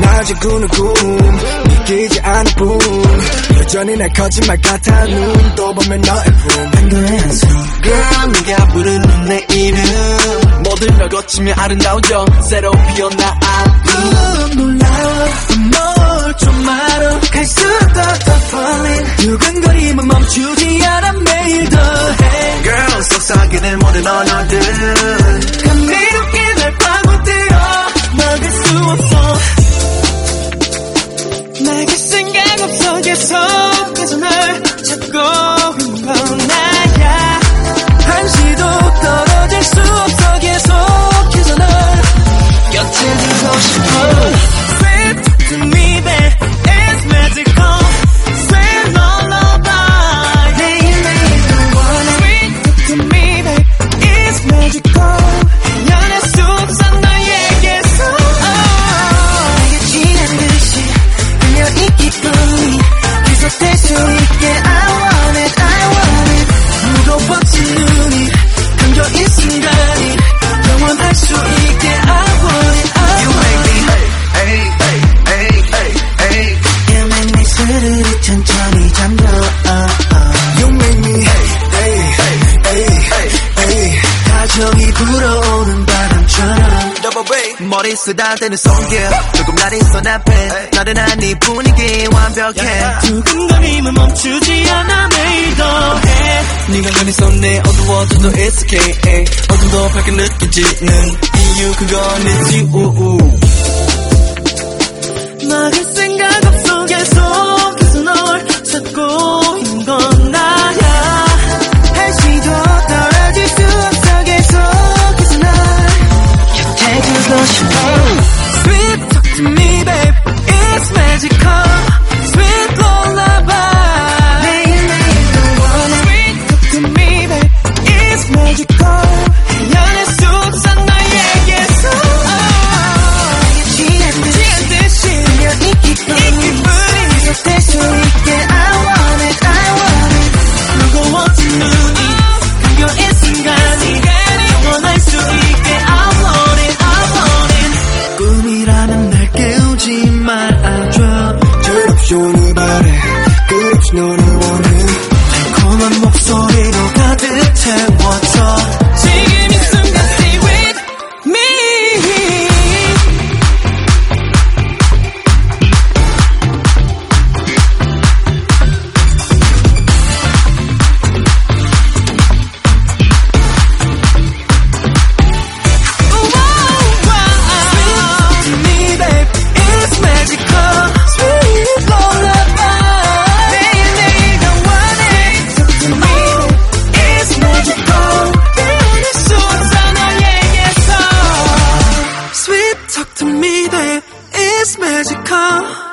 낮에 꾸는 꿈 믿기지 않을 뿐 여전히 날 거짓말 같아 눈또 보면 너의 품. 팬도의 한숨 Girl 네가 부르는 내 이름. 모든 걸 거치며 아름다워져 새로 피어나 I'm 놀라워 뭘좀 알아. 갈수록 더 falling. 두근거림은 멈추지 않아 매일 더해. Girl 속삭이는 모든 언어들 없 머리 쓰다대는 손길 조금 날 있어 내 앞에. 나른한 네 분위기 완벽해. 두근거림은 멈추지 않아 매일 더해. 네가 가는 손에 어두워져도 it's okay 어둠도 밝게 느껴지는 이유 그건 is you 막을 생각 없어. 계속 곁에 오늘 바래 끝없이 너를 원해. 달콤한 Talk to me, there is magical.